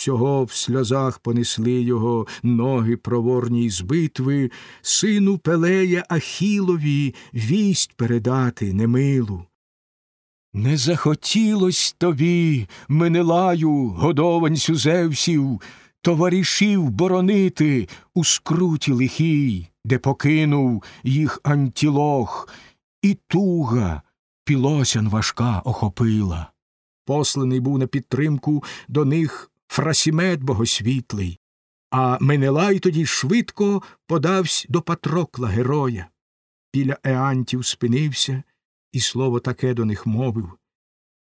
всього в сльозах понесли його ноги проворні з битви, сину Пелея Ахілові вість передати немилу. Не захотілось тобі, Менелаю, годованцю Зевсів, товаришів боронити у скруті лихій, де покинув їх антілох, і туга пілосян важка охопила. Посланий був на підтримку до них Фрасімет богосвітлий, а Менелай тоді швидко подавсь до Патрокла героя. Біля Еантів спинився і слово таке до них мовив.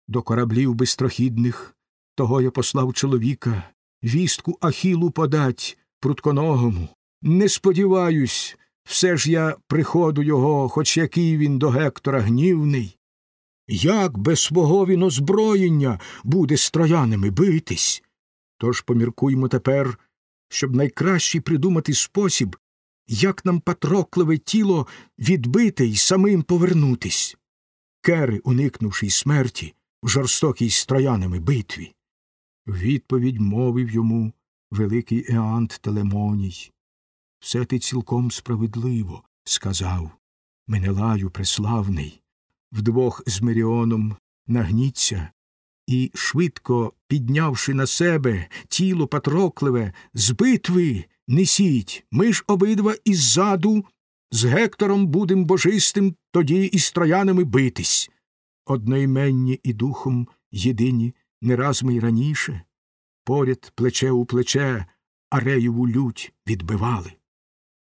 До кораблів бистрохідних того я послав чоловіка, вістку Ахілу подать прутконогому. Не сподіваюсь, все ж я приходу його, хоч який він до Гектора гнівний. Як без свого він озброєння буде з троянами битись? Тож поміркуймо тепер, щоб найкращий придумати спосіб, як нам патрокливе тіло відбити й самим повернутись. Кери, уникнувши смерті, в жорстокій з троянами битві. Відповідь мовив йому великий Еант Телемоній. Все ти цілком справедливо, сказав. Менелаю преславний. Вдвох з Меріоном нагніться і, швидко піднявши на себе тіло патрокливе, з битви несіть. Ми ж обидва іззаду з Гектором будем божистим тоді із троянами битись. Одноіменні і духом єдині не раз ми й раніше, поряд плече у плече Ареєву лють відбивали.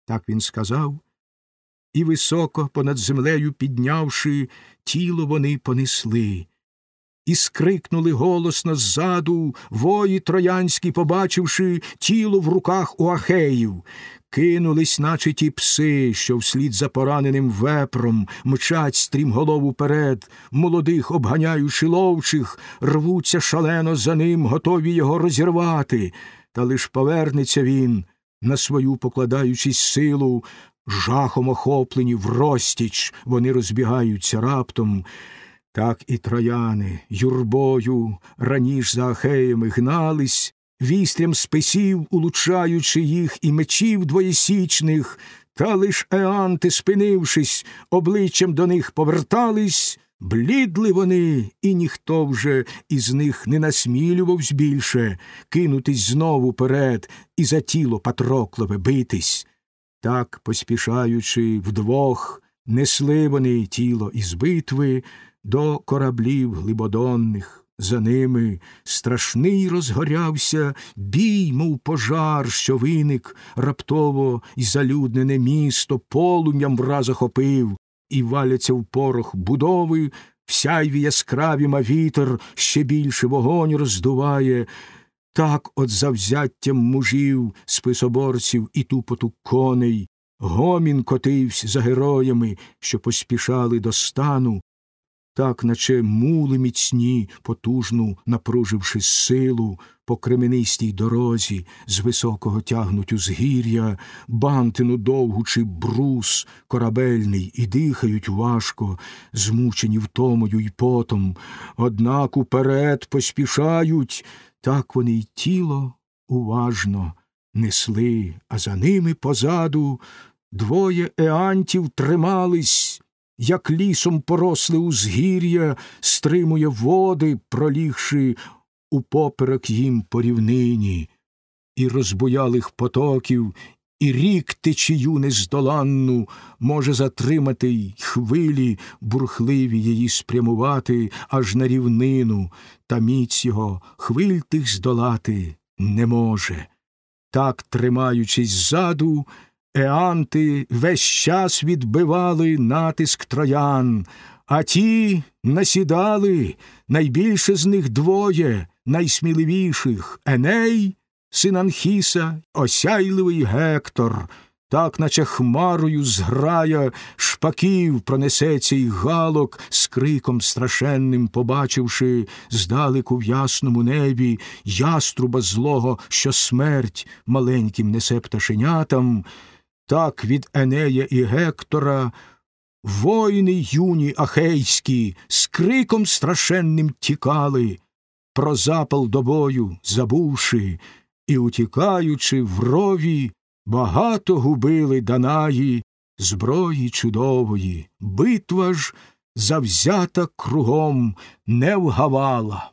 Так він сказав, і високо понад землею піднявши, тіло вони понесли, і скрикнули голосно ззаду, вої троянські, побачивши тіло в руках у Ахеїв, кинулись, наче ті пси, що вслід за пораненим вепром мчать стрімголову перед, молодих, обганяючи ловчих, рвуться шалено за ним, готові його розірвати, та лиш повернеться він, на свою покладаючись силу, жахом охоплені в розтіч, вони розбігаються раптом. Так і трояни юрбою раніш за Ахеями гнались, вістрям списів, улучаючи їх і мечів двоєсічних, та лиш Еанти, спинившись, обличчям до них повертались, блідли вони, і ніхто вже із них не насмілювавсь більше кинутись знову перед і за тіло Патроклове битись. Так, поспішаючи вдвох, несли вони тіло із битви до кораблів глибодонних. За ними страшний розгорявся бій, мов пожар, що виник раптово і залюднене місто полум'ям враз охопив, і валяться в порох будови, в сяйві яскравім, а вітер ще більше вогонь роздуває. Так от завзяттям мужів, списоборців і тупоту коней, гомін котився за героями, що поспішали до стану, так, наче мули міцні, потужну, напруживши силу, по кременистій дорозі з високого тягнуть узгір'я, бантину довгу чи брус корабельний, і дихають важко, змучені втомою й потом, однак уперед поспішають, так вони й тіло уважно несли, а за ними позаду двоє еантів тримались як лісом поросле узгір'я, стримує води, пролігши упоперек їм по рівнині, і розбоялих потоків, і рік течію нездоланну може затримати й хвилі, бурхливі її спрямувати аж на рівнину, та міць його хвиль тих здолати не може. Так, тримаючись ззаду, Еанти весь час відбивали натиск троян, а ті насідали найбільше з них двоє, найсміливіших Еней, син Анхіса, осяйливий Гектор, так, наче хмарою зграя шпаків пронесеться й галок, з криком страшенним побачивши здалеку в ясному небі яструба злого, що смерть маленьким несе пташенятам. Так від Енея і Гектора воїни юні ахейські з криком страшенним тікали, про запал до бою забувши, і, утікаючи в рові, багато губили Данаї зброї чудової, битва ж завзята кругом не вгавала.